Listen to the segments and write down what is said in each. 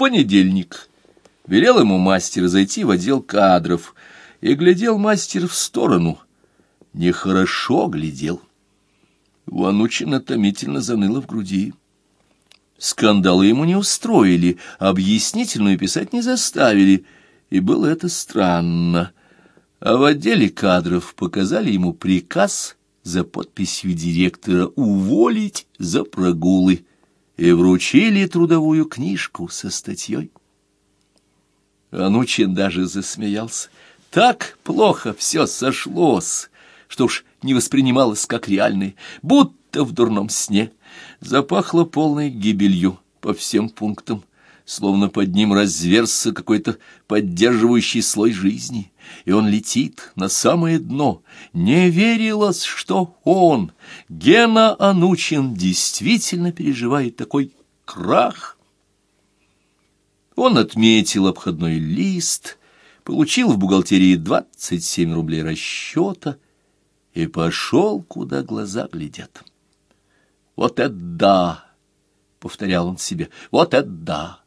понедельник велел ему мастер зайти в отдел кадров, и глядел мастер в сторону. Нехорошо глядел. У Анучина томительно заныло в груди. Скандалы ему не устроили, объяснительную писать не заставили, и было это странно. А в отделе кадров показали ему приказ за подписью директора уволить за прогулы и вручили трудовую книжку со статьей. Анучин даже засмеялся. Так плохо все сошлось, что уж не воспринималось как реальное, будто в дурном сне. Запахло полной гибелью по всем пунктам, словно под ним разверзся какой-то поддерживающий слой жизни, и он летит на самое дно. Не верилось, что он, Гена Анучин, действительно переживает такой крах. Он отметил обходной лист, получил в бухгалтерии 27 рублей расчета и пошел, куда глаза глядят. «Вот это да!» — повторял он себе. «Вот это да!»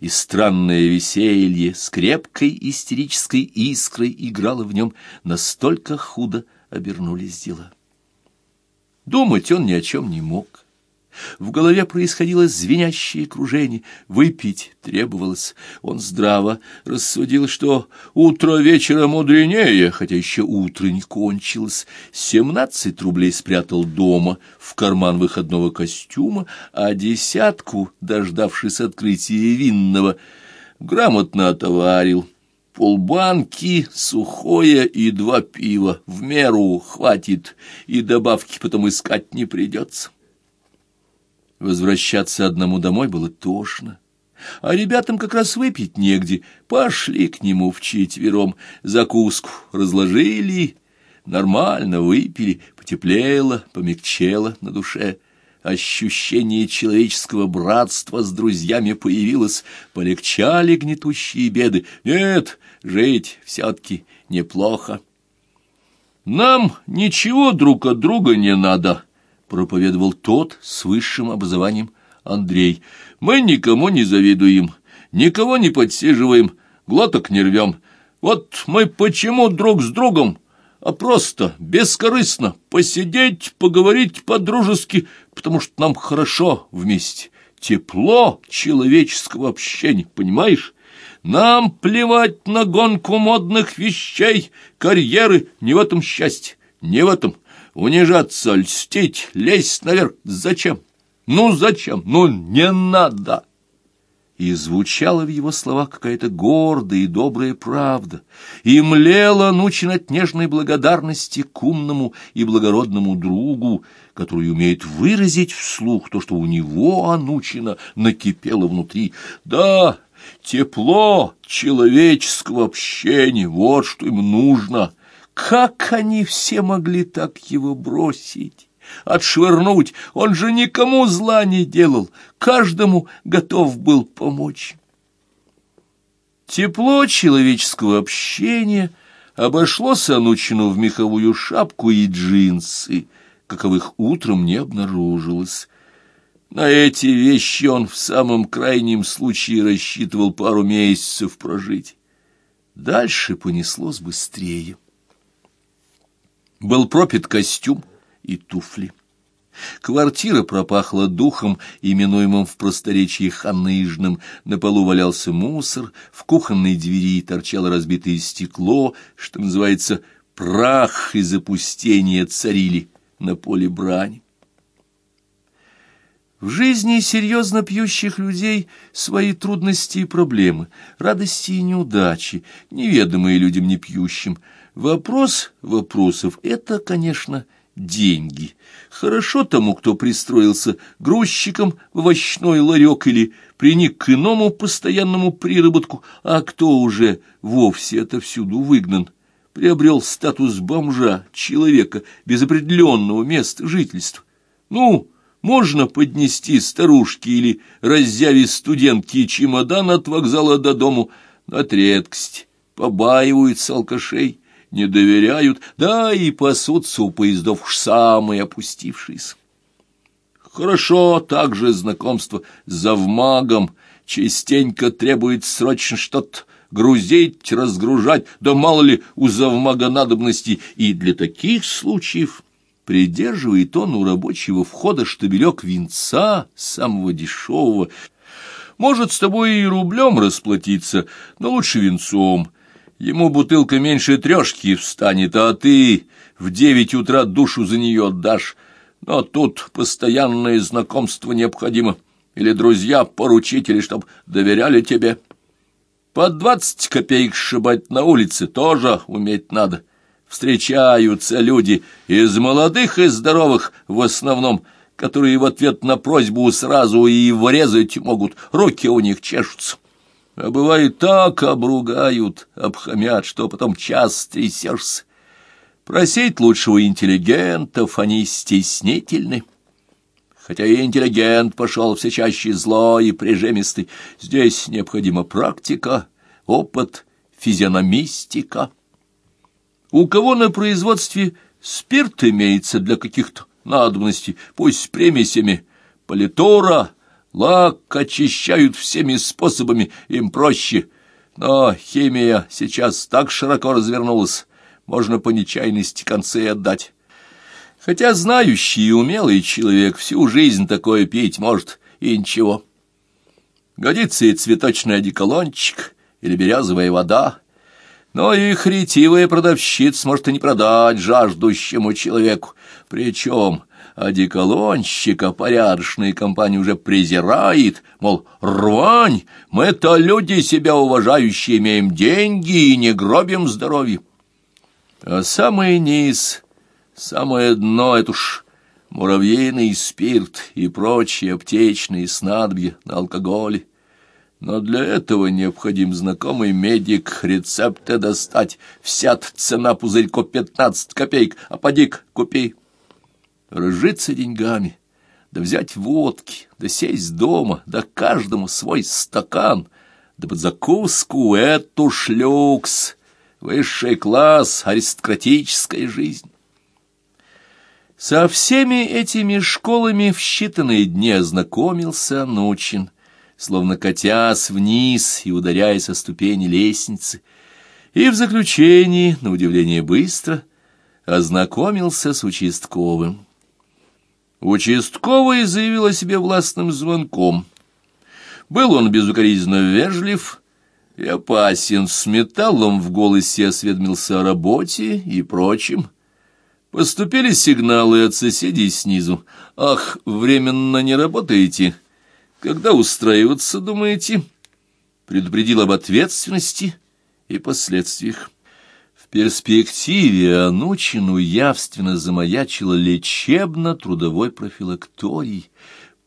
И странное веселье с крепкой истерической искрой играло в нем, настолько худо обернулись дела. Думать он ни о чем не мог. В голове происходило звенящее кружение. Выпить требовалось. Он здраво рассудил, что утро вечера мудренее, хотя еще утро не кончилось. Семнадцать рублей спрятал дома в карман выходного костюма, а десятку, дождавшись открытия винного, грамотно отоварил. Полбанки, сухое и два пива в меру хватит, и добавки потом искать не придется. Возвращаться одному домой было тошно. А ребятам как раз выпить негде. Пошли к нему вчетвером, закуску разложили, нормально выпили, потеплело, помягчело на душе. Ощущение человеческого братства с друзьями появилось, полегчали гнетущие беды. Нет, жить все-таки неплохо. Нам ничего друг от друга не надо, проповедовал тот с высшим образованием Андрей. «Мы никому не завидуем, никого не подсиживаем, глоток не рвем. Вот мы почему друг с другом, а просто, бескорыстно, посидеть, поговорить по-дружески, потому что нам хорошо вместе, тепло человеческого общения, понимаешь?» Нам плевать на гонку модных вещей, карьеры, не в этом счастье, не в этом унижаться, льстить, лезть наверх. Зачем? Ну, зачем? Ну, не надо!» И звучала в его словах какая-то гордая и добрая правда, и млела Нучин от нежной благодарности к умному и благородному другу, который умеет выразить вслух то, что у него, Анучина, накипело внутри. «Да, тепло человеческого общения, вот что им нужно!» Как они все могли так его бросить, отшвырнуть? Он же никому зла не делал, каждому готов был помочь. Тепло человеческого общения обошло Санучину в меховую шапку и джинсы, каковых утром не обнаружилось. На эти вещи он в самом крайнем случае рассчитывал пару месяцев прожить. Дальше понеслось быстрее. Был пропит костюм и туфли. Квартира пропахла духом, именуемым в просторечии ханыжным. На полу валялся мусор, в кухонной двери торчало разбитое стекло, что называется «прах и запустение царили на поле брани». В жизни серьезно пьющих людей свои трудности и проблемы, радости и неудачи, неведомые людям не пьющим – Вопрос вопросов — это, конечно, деньги. Хорошо тому, кто пристроился грузчиком в овощной ларек или приник к иному постоянному приработку, а кто уже вовсе отовсюду выгнан, приобрел статус бомжа, человека без определенного места жительства. Ну, можно поднести старушке или раззяве студентки чемодан от вокзала до дому, но от редкость побаиваются алкашей не доверяют, да и пасутся у поездов уж самые опустившиеся. Хорошо также знакомство с завмагом, частенько требует срочно что-то грузить, разгружать, да мало ли у завмага надобности, и для таких случаев придерживает он у рабочего входа штабелек винца, самого дешевого. Может, с тобой и рублем расплатиться, но лучше винцом. Ему бутылка меньше трешки встанет, а ты в девять утра душу за нее отдашь. Но тут постоянное знакомство необходимо. Или друзья-поручители, чтоб доверяли тебе. По двадцать копеек сшибать на улице тоже уметь надо. Встречаются люди из молодых и здоровых в основном, которые в ответ на просьбу сразу и врезать могут, руки у них чешутся. А бывает так обругают, обхамят, что потом час трясешься. Просить лучше у интеллигентов, они стеснительны хотя и интеллигент пошел все чаще злой и прижемистый. Здесь необходима практика, опыт, физиономистика. У кого на производстве спирт имеется для каких-то надобностей, пусть с примесями, политора, лак очищают всеми способами, им проще. Но химия сейчас так широко развернулась, можно по нечаянности концы отдать. Хотя знающий и умелый человек всю жизнь такое пить может, и ничего. Годится и цветочный одеколончик, или березовая вода, но и хритивая продавщица может и не продать жаждущему человеку. Причем одеколонщика порядочная компания уже презирает, мол, рвань, мы-то люди себя уважающие имеем деньги и не гробим здоровье. А самый низ Самое дно — это уж муравьиный спирт и прочие аптечные снадобья на алкоголе. Но для этого необходим знакомый медик рецепты достать. Всят цена пузырько пятнадцать копеек, а поди купи. Разжиться деньгами, да взять водки, да сесть дома, да каждому свой стакан, да под закуску эту шлюкс, высший класс, аристократическая жизнь. Со всеми этими школами в считанные дни ознакомился Нучин, словно катясь вниз и ударяясь о ступени лестницы, и в заключении, на удивление быстро, ознакомился с участковым. Участковый заявил о себе властным звонком. Был он безукоризненно вежлив и опасен, с металлом в голосе осведомился о работе и прочем. Поступили сигналы от соседей снизу. «Ах, временно не работаете? Когда устраиваться, думаете?» Предупредил об ответственности и последствиях. Перспективе Анучину явственно замаячила лечебно-трудовой профилакторий.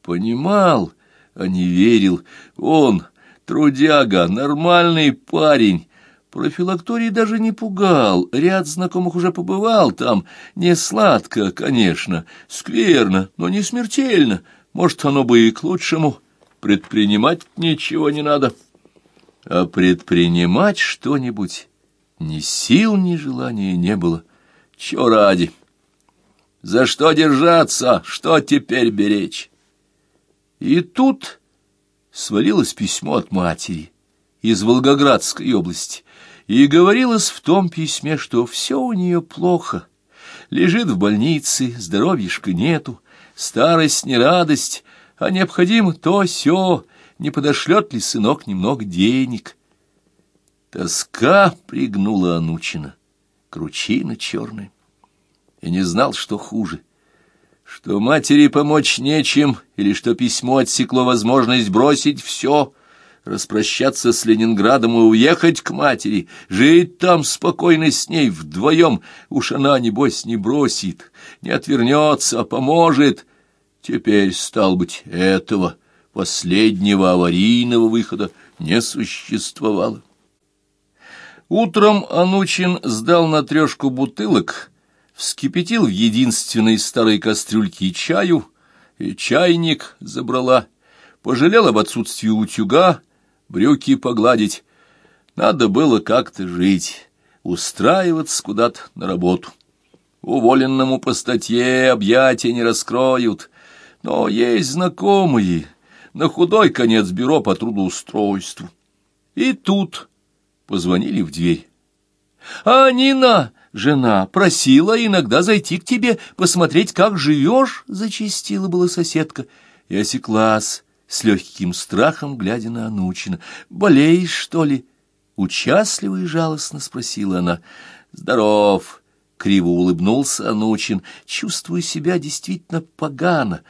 Понимал, а не верил. Он, трудяга, нормальный парень, Профилакторий даже не пугал, ряд знакомых уже побывал там. Не сладко, конечно, скверно, но не смертельно. Может, оно бы и к лучшему. Предпринимать ничего не надо. А предпринимать что-нибудь ни сил, ни желания не было. Чего ради? За что держаться? Что теперь беречь? И тут свалилось письмо от матери из Волгоградской области и говорилось в том письме, что все у нее плохо. Лежит в больнице, здоровьишка нету, старость не радость, а необходимо то все не подошлет ли сынок немного денег. Тоска пригнула Анучина, кручина черная, и не знал, что хуже — что матери помочь нечем, или что письмо отсекло возможность бросить все — распрощаться с Ленинградом и уехать к матери, жить там спокойно с ней вдвоем. Уж она, небось, не бросит, не отвернется, а поможет. Теперь, стал быть, этого последнего аварийного выхода не существовало. Утром Анучин сдал на трешку бутылок, вскипятил в единственной старой кастрюльке чаю, и чайник забрала, пожалел об отсутствии утюга, брюки погладить. Надо было как-то жить, устраиваться куда-то на работу. Уволенному по статье объятия не раскроют. Но есть знакомые, на худой конец бюро по трудоустройству. И тут позвонили в дверь. «А Нина, жена, просила иногда зайти к тебе, посмотреть, как живешь», — зачастила была соседка. И осеклась с легким страхом, глядя на Анучина. «Болеешь, что ли?» Участливо и жалостно спросила она. «Здоров!» — криво улыбнулся Анучин, чувствуя себя действительно погано.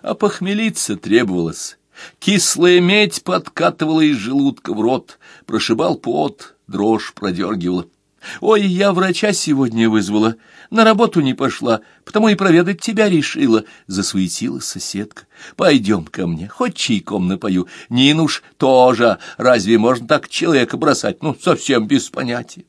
А похмелиться требовалось. Кислая медь подкатывала из желудка в рот, прошибал пот, дрожь продергивала. «Ой, я врача сегодня вызвала, на работу не пошла, потому и проведать тебя решила», — засуетилась соседка. «Пойдем ко мне, хоть чайком напою. Нинуш тоже, разве можно так человека бросать? Ну, совсем без понятия».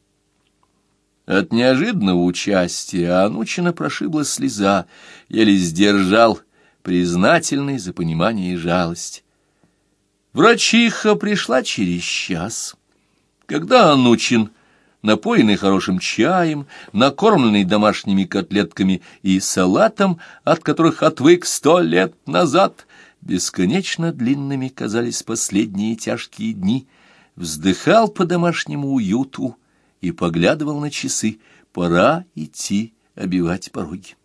От неожиданного участия Анучина прошибла слеза, еле сдержал, признательный за понимание и жалость. Врачиха пришла через час. Когда Анучин напоенный хорошим чаем, накормленный домашними котлетками и салатом, от которых отвык сто лет назад, бесконечно длинными казались последние тяжкие дни, вздыхал по домашнему уюту и поглядывал на часы. Пора идти обивать пороги.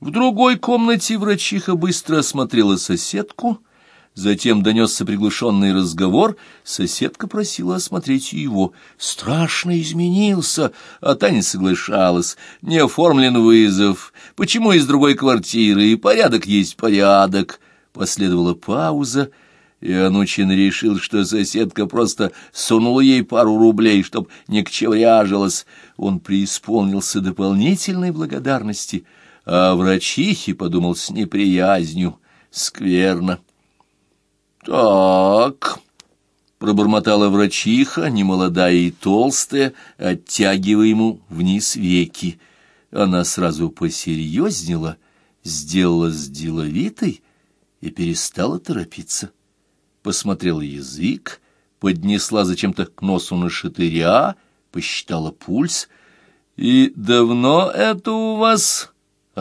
В другой комнате врачиха быстро осмотрела соседку — Затем донесся приглушенный разговор, соседка просила осмотреть его. Страшно изменился, а та не соглашалась. Не оформлен вызов. Почему из другой квартиры? И порядок есть порядок. Последовала пауза, и Анучин решил, что соседка просто сунула ей пару рублей, чтоб не кчевряжилась. Он преисполнился дополнительной благодарности, а врачихе подумал с неприязнью. Скверно. «Так», — пробормотала врачиха, немолодая и толстая, оттягивая ему вниз веки. Она сразу посерьезнела, сделалась деловитой и перестала торопиться. Посмотрела язык, поднесла зачем-то к носу на шатыря, посчитала пульс. «И давно это у вас?» —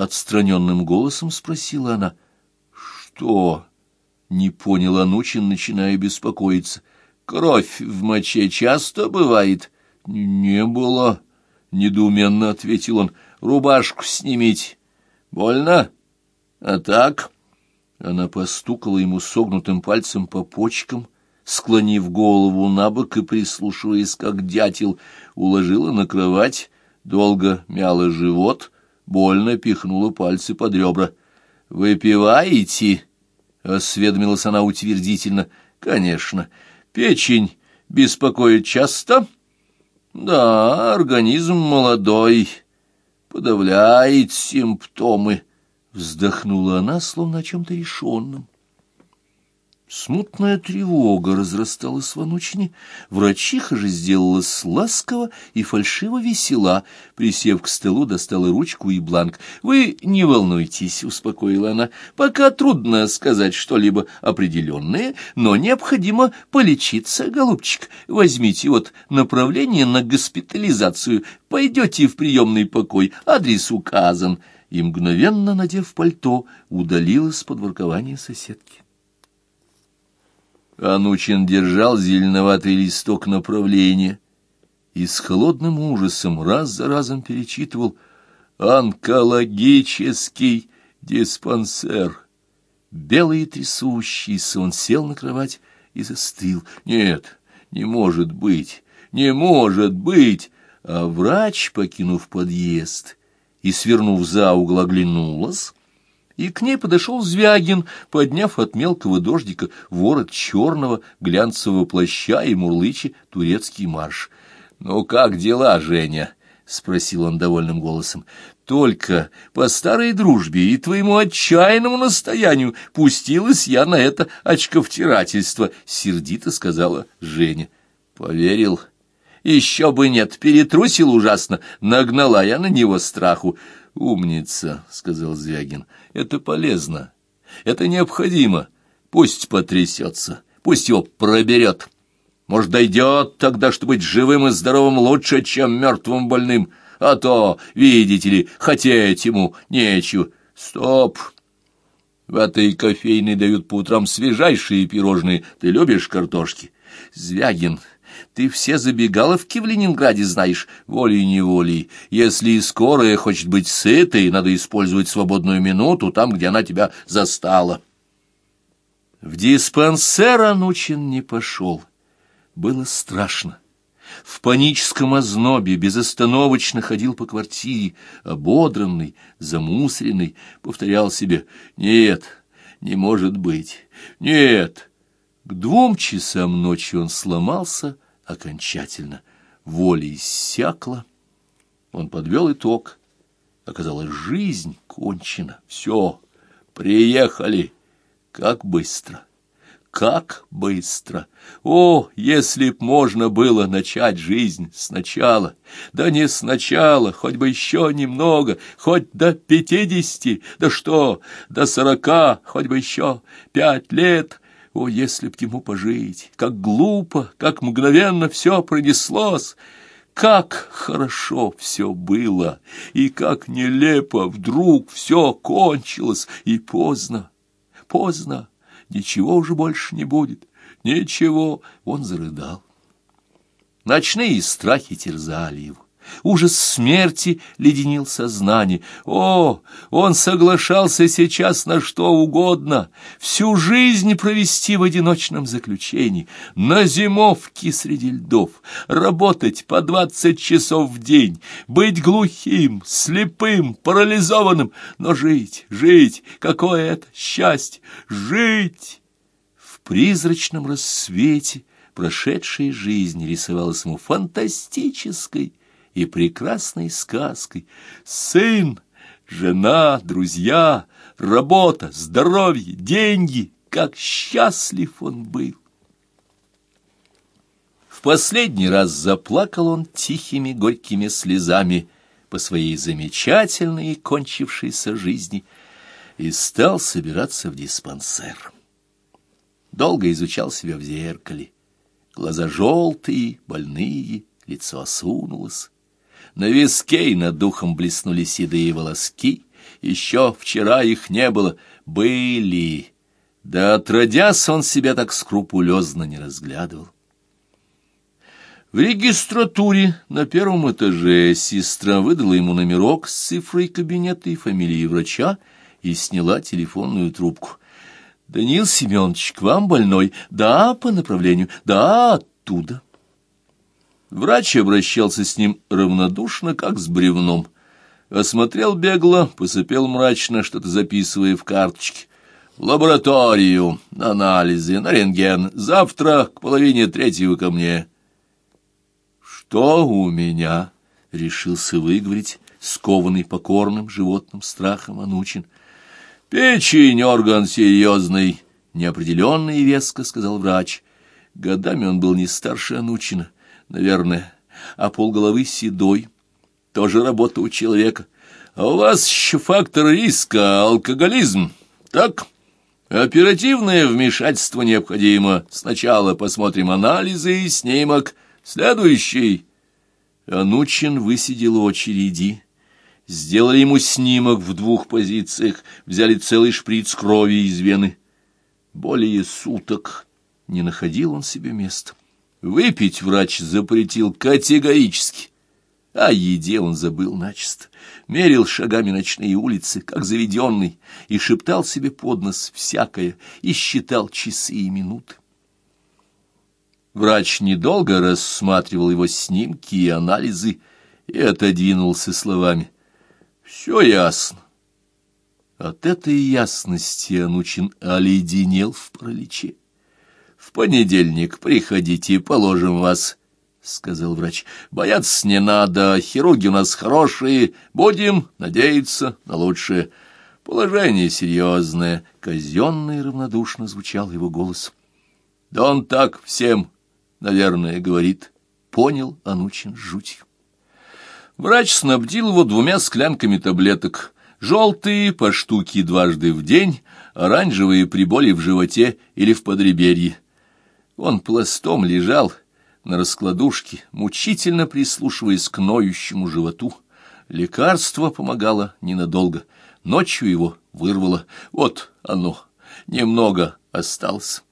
отстраненным голосом спросила она. «Что?» Не понял Анучин, начиная беспокоиться. Кровь в моче часто бывает? Не было, недоуменно ответил он. Рубашку снимите. Больно? А так? Она постукала ему согнутым пальцем по почкам, склонив голову на бок и прислушиваясь, как дятел, уложила на кровать, долго мяла живот, больно пихнула пальцы под ребра. «Выпиваете?» — осведомилась она утвердительно. — Конечно. Печень беспокоит часто? — Да, организм молодой, подавляет симптомы. Вздохнула она, словно о чем-то решенном. Смутная тревога разрасталась в Анучине. Врачиха же сделалась ласково и фальшиво весела. Присев к столу, достала ручку и бланк. «Вы не волнуйтесь», — успокоила она. «Пока трудно сказать что-либо определенное, но необходимо полечиться, голубчик. Возьмите вот направление на госпитализацию. Пойдете в приемный покой, адрес указан». И, мгновенно надев пальто, удалилась под воркование соседки. Анучин держал зеленоватый листок направления и с холодным ужасом раз за разом перечитывал «Онкологический диспансер». Белый и трясущийся, он сел на кровать и застыл. «Нет, не может быть, не может быть!» А врач, покинув подъезд и свернув за угол, оглянулась и к ней подошел Звягин, подняв от мелкого дождика ворот черного глянцевого плаща и мурлыча турецкий марш. — Ну как дела, Женя? — спросил он довольным голосом. — Только по старой дружбе и твоему отчаянному настоянию пустилась я на это очковтирательство, — сердито сказала Женя. — Поверил. — Еще бы нет, перетрусил ужасно, нагнала я на него страху. «Умница», — сказал Звягин, — «это полезно, это необходимо. Пусть потрясется, пусть его проберет. Может, дойдет тогда, что быть живым и здоровым лучше, чем мертвым больным. А то, видите ли, хотеть ему нечего. Стоп!» В этой кофейной дают по утрам свежайшие пирожные. Ты любишь картошки? Звягин, ты все забегаловки в Ленинграде знаешь, волей-неволей. Если скорая хочет быть сытой, надо использовать свободную минуту там, где она тебя застала. В диспансер Анучин не пошел. Было страшно. В паническом ознобе безостановочно ходил по квартире, ободранный, замусоренный, повторял себе «Нет, не может быть, нет». К двум часам ночи он сломался окончательно, воля иссякла. Он подвел итог. Оказалось, жизнь кончена. Все, приехали. Как быстро! Как быстро! О, если б можно было начать жизнь сначала! Да не сначала, хоть бы еще немного, хоть до пятидесяти, да что, до сорока, хоть бы еще пять лет. О, если б ему пожить! Как глупо, как мгновенно все пронеслось! Как хорошо все было, и как нелепо вдруг все кончилось, и поздно, поздно ничего уже больше не будет, ничего, он зарыдал. Ночные страхи терзали его. Ужас смерти леденил сознание. О, он соглашался сейчас на что угодно, всю жизнь провести в одиночном заключении, на зимовке среди льдов, работать по двадцать часов в день, быть глухим, слепым, парализованным, но жить, жить, какое это счастье, жить! В призрачном рассвете прошедшая жизнь рисовалась ему фантастической, и прекрасной сказкой. Сын, жена, друзья, работа, здоровье, деньги. Как счастлив он был! В последний раз заплакал он тихими горькими слезами по своей замечательной и кончившейся жизни и стал собираться в диспансер. Долго изучал себя в зеркале. Глаза желтые, больные, лицо осунулось. На виске и над духом блеснули седые волоски. Еще вчера их не было. Были. Да отродясь, он себя так скрупулезно не разглядывал. В регистратуре на первом этаже сестра выдала ему номерок с цифрой кабинета и фамилией врача и сняла телефонную трубку. «Данил Семенович, к вам больной?» «Да, по направлению. Да, оттуда». Врач обращался с ним равнодушно, как с бревном. Осмотрел бегло, посыпел мрачно, что-то записывая в карточке. В лабораторию, на анализы, на рентген. Завтра к половине третьего ко мне. Что у меня? Решился выговорить, скованный покорным животным страхом Анучин. Печень орган серьезный, неопределенно и веско, сказал врач. Годами он был не старше Анучина наверное, а полголовы седой. Тоже работа у человека. А у вас еще фактор риска — алкоголизм, так? Оперативное вмешательство необходимо. Сначала посмотрим анализы и снимок. Следующий. Анучин высидел очереди. Сделали ему снимок в двух позициях, взяли целый шприц крови из вены. Более суток не находил он себе места. Выпить врач запретил категорически. О еде он забыл начисто, мерил шагами ночные улицы, как заведенный, и шептал себе под нос всякое, и считал часы и минуты. Врач недолго рассматривал его снимки и анализы и отодвинулся словами. «Все ясно». От этой ясности Анучин оледенел в параличе. В понедельник приходите, положим вас, — сказал врач. — Бояться не надо, хирурги у нас хорошие, будем надеяться на лучшее. Положение серьезное, казенно и равнодушно звучал его голос. — Да он так всем, наверное, говорит. Понял Анучин жутью. Врач снабдил его двумя склянками таблеток. Желтые по штуке дважды в день, оранжевые при боли в животе или в подреберье. Он пластом лежал на раскладушке, мучительно прислушиваясь к ноющему животу. Лекарство помогало ненадолго. Ночью его вырвало. Вот оно, немного осталось.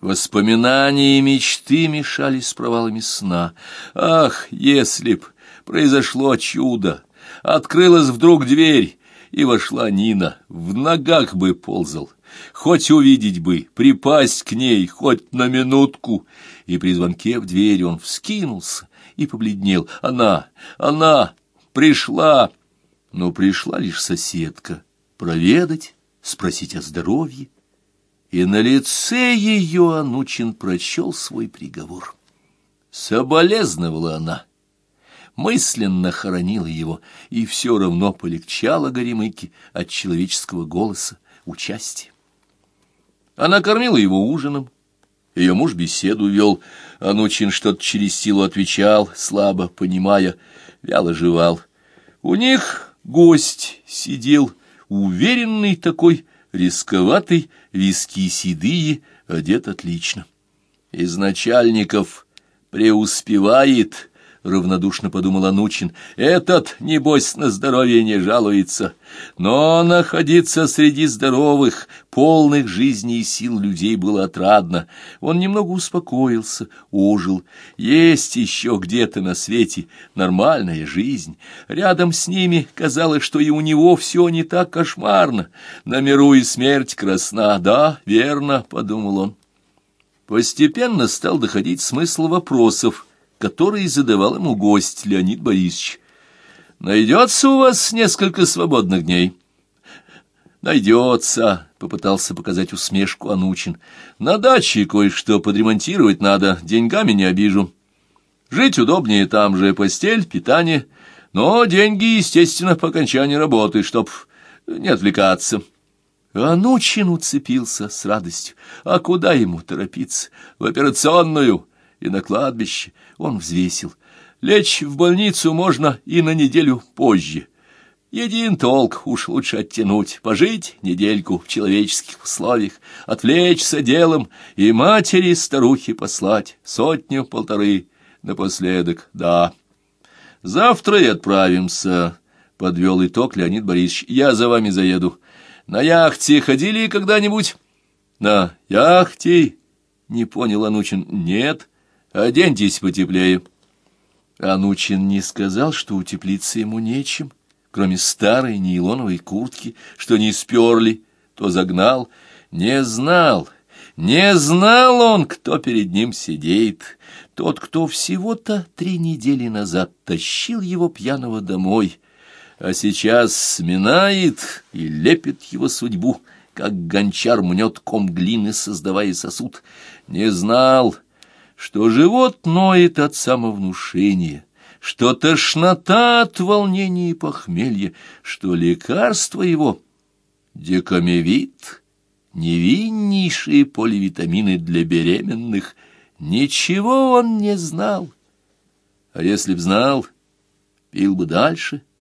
Воспоминания и мечты мешались с провалами сна. Ах, если б произошло чудо! Открылась вдруг дверь, и вошла Нина. В ногах бы ползал, хоть увидеть бы, припасть к ней, хоть на минутку. И при звонке в дверь он вскинулся и побледнел. Она, она пришла, но пришла лишь соседка проведать, спросить о здоровье и на лице ее Анучин прочел свой приговор. Соболезновала она, мысленно хоронила его, и все равно полегчало Горемыке от человеческого голоса участия. Она кормила его ужином, ее муж беседу вел, Анучин что-то через силу отвечал, слабо понимая, вяло жевал. У них гость сидел, уверенный такой, рисковатый, виски седые, одет отлично. Из начальников преуспевает, — равнодушно подумал Анучин. Этот, небось, на здоровье не жалуется. Но находиться среди здоровых, полных жизни и сил людей было отрадно. Он немного успокоился, ожил. Есть еще где-то на свете нормальная жизнь. Рядом с ними казалось, что и у него все не так кошмарно. На миру и смерть красна. Да, верно, — подумал он. Постепенно стал доходить смысл вопросов, который задавал ему гость Леонид Борисович. «Найдется у вас несколько свободных дней?» «Найдется», — попытался показать усмешку Анучин. «На даче кое-что подремонтировать надо, деньгами не обижу. Жить удобнее там же, постель, питание, но деньги, естественно, по окончании работы, чтоб не отвлекаться». Анучин уцепился с радостью. А куда ему торопиться? В операционную и на кладбище он взвесил. Лечь в больницу можно и на неделю позже. Един толк уж лучше оттянуть, пожить недельку в человеческих условиях, отвлечься делом и матери старухи послать сотню-полторы напоследок, да. Завтра и отправимся, — подвел итог Леонид Борисович. Я за вами заеду. На яхте ходили когда-нибудь? На яхте? Не понял Анучин. Нет. Оденьтесь потеплее. Анучин не сказал, что утеплиться ему нечем, кроме старой нейлоновой куртки, что не сперли, то загнал. Не знал, не знал он, кто перед ним сидит. Тот, кто всего-то три недели назад тащил его пьяного домой, а сейчас сминает и лепит его судьбу, как гончар мнет ком глины, создавая сосуд. Не знал, что живот ноет от самовнушения, что тошнота от волнения и похмелья, что лекарство его — декамевит, невиннейшие поливитамины для беременных. Ничего он не знал. А если б знал, пил бы дальше —